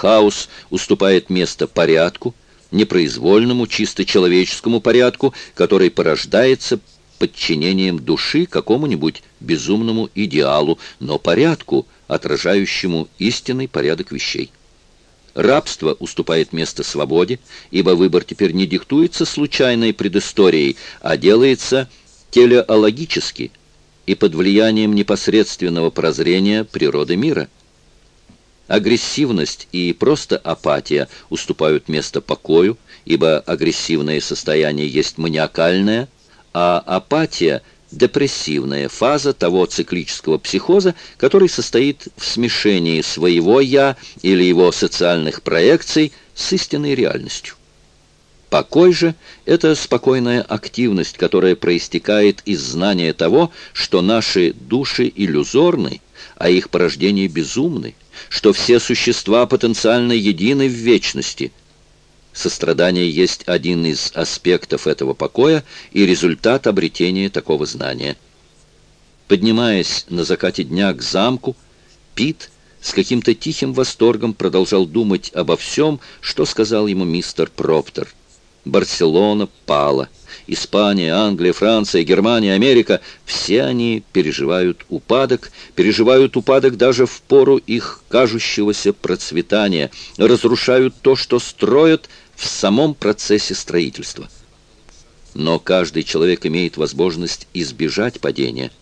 хаос уступает место порядку, непроизвольному, чисто человеческому порядку, который порождается подчинением души какому-нибудь безумному идеалу, но порядку, отражающему истинный порядок вещей. Рабство уступает место свободе, ибо выбор теперь не диктуется случайной предысторией, а делается телеологически и под влиянием непосредственного прозрения природы мира. Агрессивность и просто апатия уступают место покою, ибо агрессивное состояние есть маниакальное, а апатия – депрессивная фаза того циклического психоза, который состоит в смешении своего «я» или его социальных проекций с истинной реальностью. Покой же – это спокойная активность, которая проистекает из знания того, что наши души иллюзорны, а их порождения безумны, что все существа потенциально едины в вечности – Сострадание есть один из аспектов этого покоя и результат обретения такого знания. Поднимаясь на закате дня к замку, Пит с каким-то тихим восторгом продолжал думать обо всем, что сказал ему мистер Проптер. Барселона пала. Испания, Англия, Франция, Германия, Америка — все они переживают упадок, переживают упадок даже в пору их кажущегося процветания, разрушают то, что строят в самом процессе строительства. Но каждый человек имеет возможность избежать падения,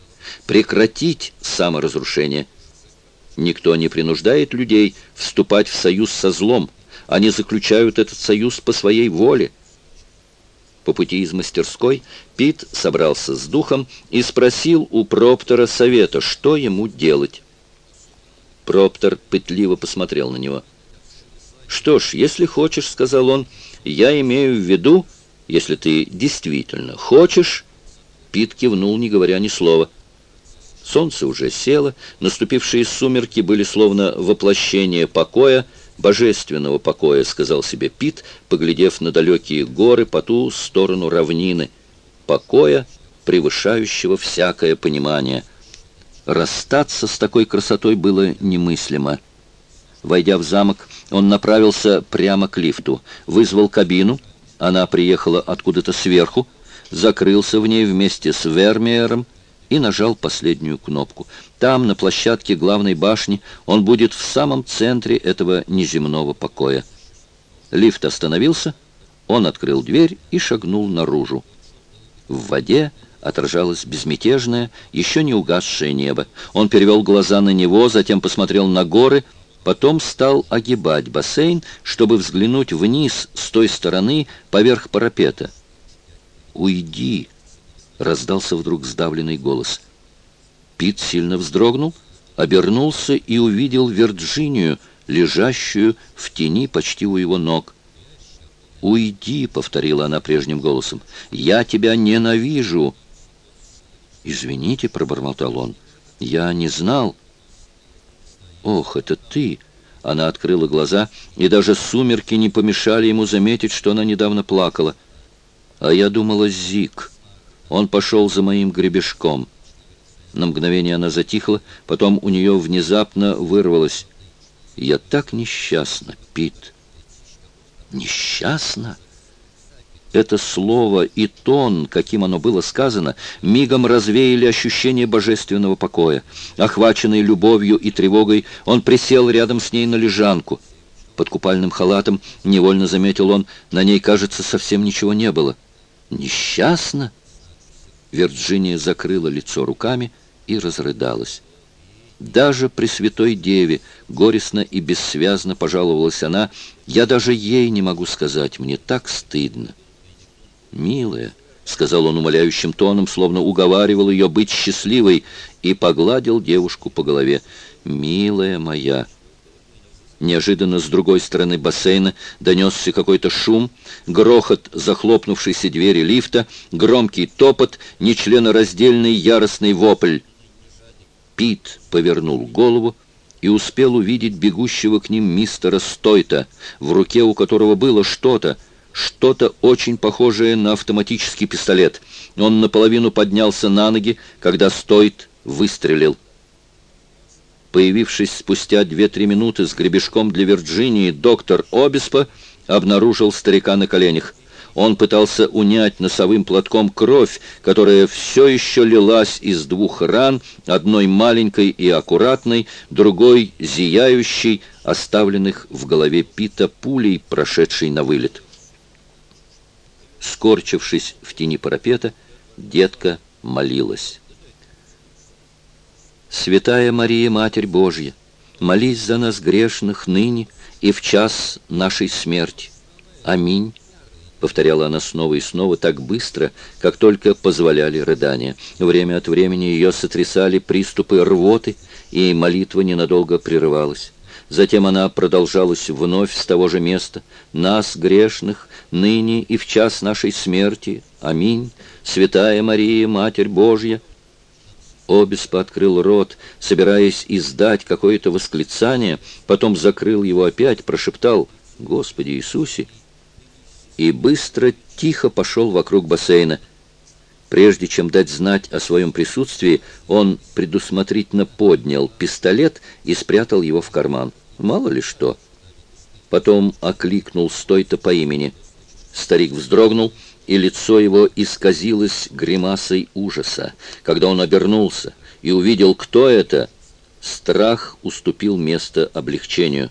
прекратить саморазрушение. Никто не принуждает людей вступать в союз со злом, они заключают этот союз по своей воле. По пути из мастерской Пит собрался с духом и спросил у Проптера совета, что ему делать. Проптер пытливо посмотрел на него – «Что ж, если хочешь, — сказал он, — я имею в виду, если ты действительно хочешь...» Пит кивнул, не говоря ни слова. Солнце уже село, наступившие сумерки были словно воплощение покоя, божественного покоя, сказал себе Пит, поглядев на далекие горы по ту сторону равнины, покоя, превышающего всякое понимание. Расстаться с такой красотой было немыслимо. Войдя в замок, он направился прямо к лифту, вызвал кабину, она приехала откуда-то сверху, закрылся в ней вместе с Вермеером и нажал последнюю кнопку. Там, на площадке главной башни, он будет в самом центре этого неземного покоя. Лифт остановился, он открыл дверь и шагнул наружу. В воде отражалось безмятежное, еще не угасшее небо. Он перевел глаза на него, затем посмотрел на горы — Потом стал огибать бассейн, чтобы взглянуть вниз с той стороны поверх парапета. «Уйди!» — раздался вдруг сдавленный голос. Пит сильно вздрогнул, обернулся и увидел Вирджинию, лежащую в тени почти у его ног. «Уйди!» — повторила она прежним голосом. «Я тебя ненавижу!» «Извините», — пробормотал он, — «я не знал». «Ох, это ты!» Она открыла глаза, и даже сумерки не помешали ему заметить, что она недавно плакала. А я думала, Зик. Он пошел за моим гребешком. На мгновение она затихла, потом у нее внезапно вырвалось. «Я так несчастна, Пит». «Несчастна?» Это слово и тон, каким оно было сказано, мигом развеяли ощущение божественного покоя. Охваченный любовью и тревогой, он присел рядом с ней на лежанку. Под купальным халатом, невольно заметил он, на ней, кажется, совсем ничего не было. «Несчастно?» Вирджиния закрыла лицо руками и разрыдалась. Даже при Святой Деве, горестно и бессвязно пожаловалась она, «Я даже ей не могу сказать, мне так стыдно». «Милая», — сказал он умоляющим тоном, словно уговаривал ее быть счастливой, и погладил девушку по голове. «Милая моя». Неожиданно с другой стороны бассейна донесся какой-то шум, грохот захлопнувшейся двери лифта, громкий топот, нечленораздельный яростный вопль. Пит повернул голову и успел увидеть бегущего к ним мистера Стойта, в руке у которого было что-то, что-то очень похожее на автоматический пистолет. Он наполовину поднялся на ноги, когда Стойт выстрелил. Появившись спустя две-три минуты с гребешком для Вирджинии, доктор Обеспо обнаружил старика на коленях. Он пытался унять носовым платком кровь, которая все еще лилась из двух ран, одной маленькой и аккуратной, другой зияющей, оставленных в голове Пита пулей, прошедшей на вылет. Скорчившись в тени парапета, детка молилась. «Святая Мария, Матерь Божья, молись за нас грешных ныне и в час нашей смерти. Аминь». Повторяла она снова и снова так быстро, как только позволяли рыдания. Время от времени ее сотрясали приступы рвоты, и молитва ненадолго прерывалась. Затем она продолжалась вновь с того же места. «Нас, грешных, ныне и в час нашей смерти. Аминь. Святая Мария, Матерь Божья». Обеспо открыл рот, собираясь издать какое-то восклицание, потом закрыл его опять, прошептал «Господи Иисусе!» и быстро, тихо пошел вокруг бассейна. Прежде чем дать знать о своем присутствии, он предусмотрительно поднял пистолет и спрятал его в карман. Мало ли что. Потом окликнул Стойта по имени. Старик вздрогнул, и лицо его исказилось гримасой ужаса. Когда он обернулся и увидел, кто это, страх уступил место облегчению.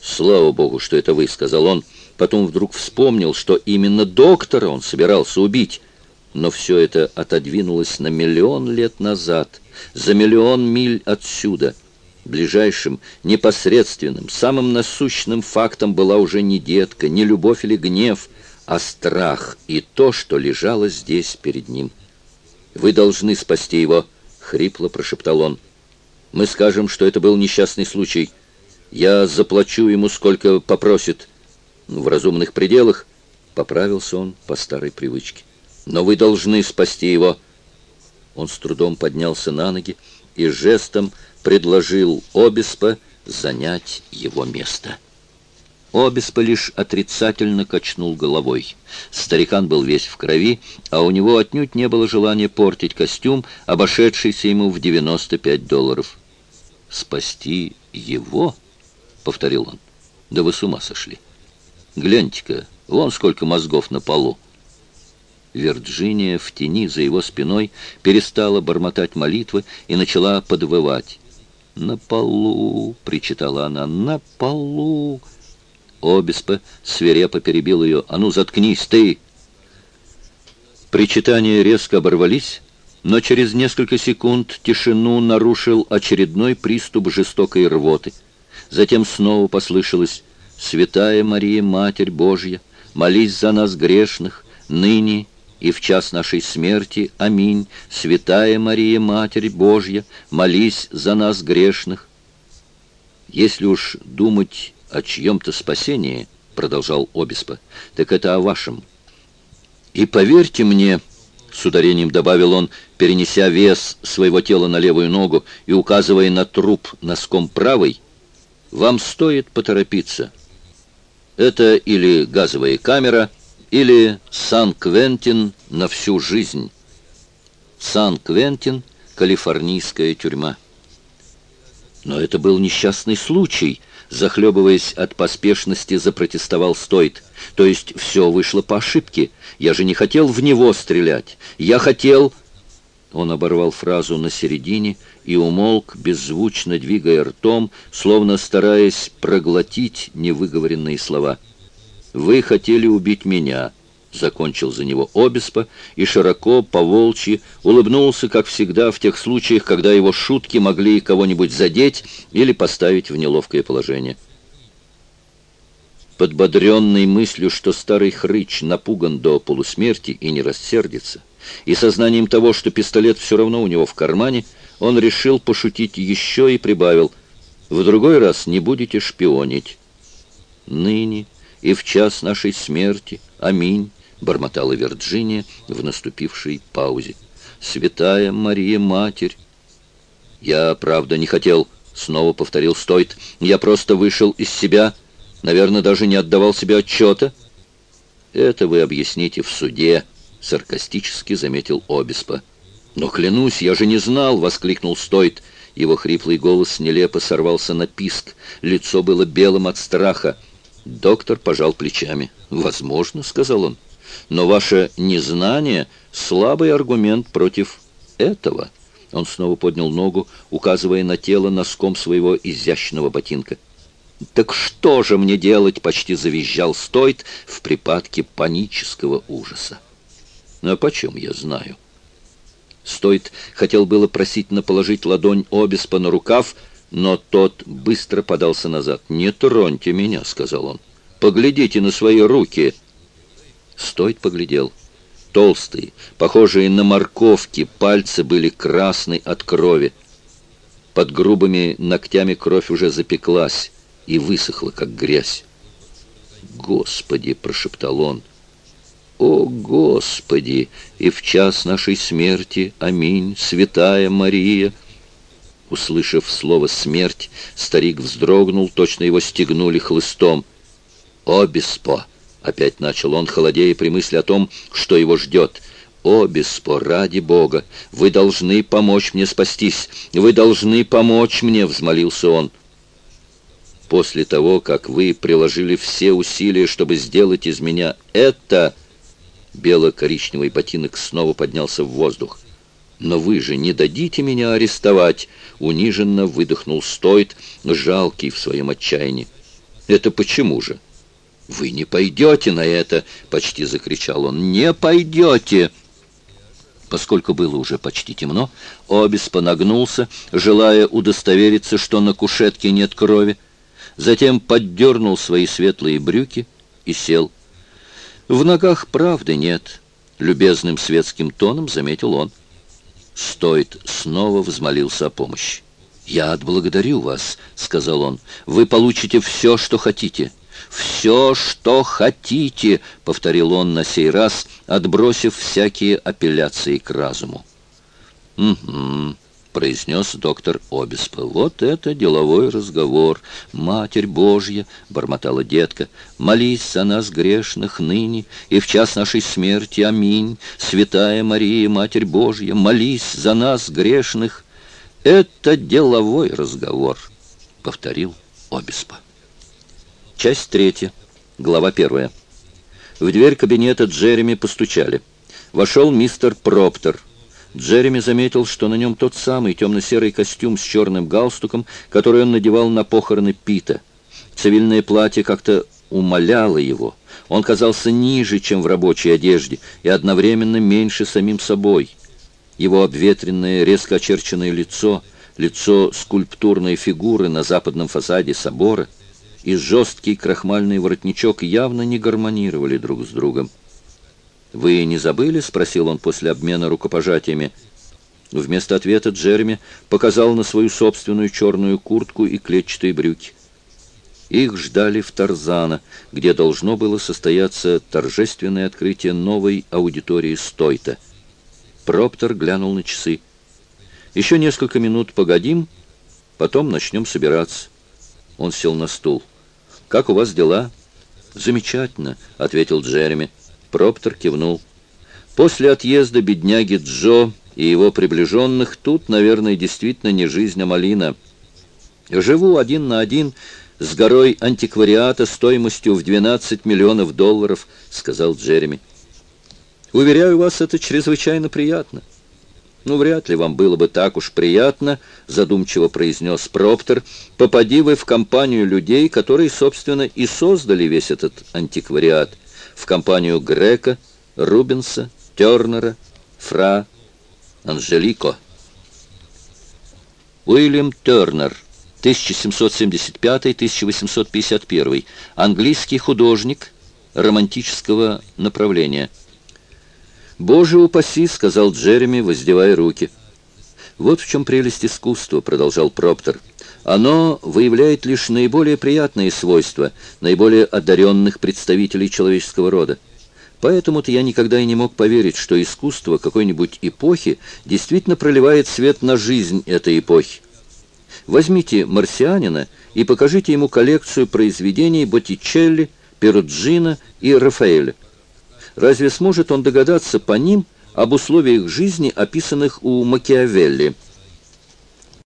«Слава Богу, что это вы», — сказал он, — Потом вдруг вспомнил, что именно доктора он собирался убить. Но все это отодвинулось на миллион лет назад, за миллион миль отсюда. Ближайшим, непосредственным, самым насущным фактом была уже не детка, не любовь или гнев, а страх и то, что лежало здесь перед ним. «Вы должны спасти его», — хрипло прошептал он. «Мы скажем, что это был несчастный случай. Я заплачу ему, сколько попросит в разумных пределах, поправился он по старой привычке. Но вы должны спасти его. Он с трудом поднялся на ноги и жестом предложил Обеспо занять его место. Обеспо лишь отрицательно качнул головой. Старикан был весь в крови, а у него отнюдь не было желания портить костюм, обошедшийся ему в 95 долларов. «Спасти его?» — повторил он. «Да вы с ума сошли!» Гляньте-ка, вон сколько мозгов на полу. Вирджиния в тени за его спиной перестала бормотать молитвы и начала подвывать. «На полу!» — причитала она. «На полу!» Обеспо свирепо перебил ее. «А ну, заткнись, ты!» Причитания резко оборвались, но через несколько секунд тишину нарушил очередной приступ жестокой рвоты. Затем снова послышалось Святая Мария, Матерь Божья, молись за нас грешных, ныне и в час нашей смерти. Аминь. Святая Мария, Матерь Божья, молись за нас грешных. Если уж думать о чьем-то спасении, продолжал Обеспо, так это о вашем. И поверьте мне, с ударением добавил он, перенеся вес своего тела на левую ногу и указывая на труп носком правой, вам стоит поторопиться. Это или газовая камера, или Сан-Квентин на всю жизнь. Сан-Квентин — калифорнийская тюрьма. Но это был несчастный случай, захлебываясь от поспешности, запротестовал Стойт. То есть все вышло по ошибке. Я же не хотел в него стрелять. Я хотел... Он оборвал фразу на середине и умолк, беззвучно двигая ртом, словно стараясь проглотить невыговоренные слова. «Вы хотели убить меня», — закончил за него Обеспо и широко, поволчьи, улыбнулся, как всегда, в тех случаях, когда его шутки могли кого-нибудь задеть или поставить в неловкое положение. Подбодренный мыслью, что старый хрыч напуган до полусмерти и не рассердится, и сознанием того, что пистолет все равно у него в кармане, он решил пошутить еще и прибавил «В другой раз не будете шпионить». «Ныне и в час нашей смерти, аминь», — бормотала Вирджиния в наступившей паузе. «Святая Мария Матерь!» «Я, правда, не хотел», — снова повторил Стойт. «Я просто вышел из себя, наверное, даже не отдавал себе отчета». «Это вы объясните в суде», — саркастически заметил Обеспо. «Но клянусь, я же не знал!» — воскликнул Стойт. Его хриплый голос нелепо сорвался на писк. Лицо было белым от страха. Доктор пожал плечами. «Возможно», — сказал он. «Но ваше незнание — слабый аргумент против этого». Он снова поднял ногу, указывая на тело носком своего изящного ботинка. «Так что же мне делать?» — почти завизжал Стойт в припадке панического ужаса. «А почем я знаю?» Стойт хотел было просить положить ладонь Обеспа на рукав, но тот быстро подался назад. «Не троньте меня», — сказал он. «Поглядите на свои руки». Стойт поглядел. Толстые, похожие на морковки, пальцы были красны от крови. Под грубыми ногтями кровь уже запеклась и высохла, как грязь. «Господи!» — прошептал он. «О, Господи! И в час нашей смерти, аминь, святая Мария!» Услышав слово «смерть», старик вздрогнул, точно его стегнули хлыстом. «О, беспо!» — опять начал он, холодея при мысли о том, что его ждет. «О, беспо, ради Бога! Вы должны помочь мне спастись! Вы должны помочь мне!» — взмолился он после того, как вы приложили все усилия, чтобы сделать из меня это...» Бело-коричневый ботинок снова поднялся в воздух. «Но вы же не дадите меня арестовать!» Униженно выдохнул Стойт, жалкий в своем отчаянии. «Это почему же?» «Вы не пойдете на это!» — почти закричал он. «Не пойдете!» Поскольку было уже почти темно, Обис понагнулся, желая удостовериться, что на кушетке нет крови затем поддернул свои светлые брюки и сел. «В ногах правды нет», — любезным светским тоном заметил он. Стоит снова взмолился о помощи. «Я отблагодарю вас», — сказал он. «Вы получите все, что хотите». «Все, что хотите», — повторил он на сей раз, отбросив всякие апелляции к разуму. «Угу», — произнес доктор Обеспо. «Вот это деловой разговор! Матерь Божья!» — бормотала детка. «Молись за нас, грешных, ныне и в час нашей смерти. Аминь! Святая Мария, Матерь Божья, молись за нас, грешных!» «Это деловой разговор!» — повторил Обеспо. Часть третья, глава первая. В дверь кабинета Джереми постучали. Вошел мистер Проптер — Джереми заметил, что на нем тот самый темно-серый костюм с черным галстуком, который он надевал на похороны Пита. Цивильное платье как-то умоляло его. Он казался ниже, чем в рабочей одежде, и одновременно меньше самим собой. Его обветренное, резко очерченное лицо, лицо скульптурной фигуры на западном фасаде собора и жесткий крахмальный воротничок явно не гармонировали друг с другом. «Вы не забыли?» — спросил он после обмена рукопожатиями. Вместо ответа Джереми показал на свою собственную черную куртку и клетчатые брюки. Их ждали в Тарзана, где должно было состояться торжественное открытие новой аудитории Стойта. Проптер глянул на часы. «Еще несколько минут погодим, потом начнем собираться». Он сел на стул. «Как у вас дела?» «Замечательно», — ответил Джереми. Проптер кивнул. После отъезда бедняги Джо и его приближенных тут, наверное, действительно не жизнь, а малина. Живу один на один с горой антиквариата стоимостью в 12 миллионов долларов, сказал Джереми. Уверяю вас, это чрезвычайно приятно. «Ну, вряд ли вам было бы так уж приятно», — задумчиво произнес Проптер, «попади вы в компанию людей, которые, собственно, и создали весь этот антиквариат в компанию Грека, Рубенса, Тернера, Фра, Анжелико. Уильям Тернер, 1775-1851, английский художник романтического направления. «Боже упаси», — сказал Джереми, воздевая руки. «Вот в чем прелесть искусства», — продолжал Проптер. Оно выявляет лишь наиболее приятные свойства, наиболее одаренных представителей человеческого рода. Поэтому-то я никогда и не мог поверить, что искусство какой-нибудь эпохи действительно проливает свет на жизнь этой эпохи. Возьмите марсианина и покажите ему коллекцию произведений Боттичелли, Перуджино и Рафаэля. Разве сможет он догадаться по ним об условиях жизни, описанных у Макиавелли –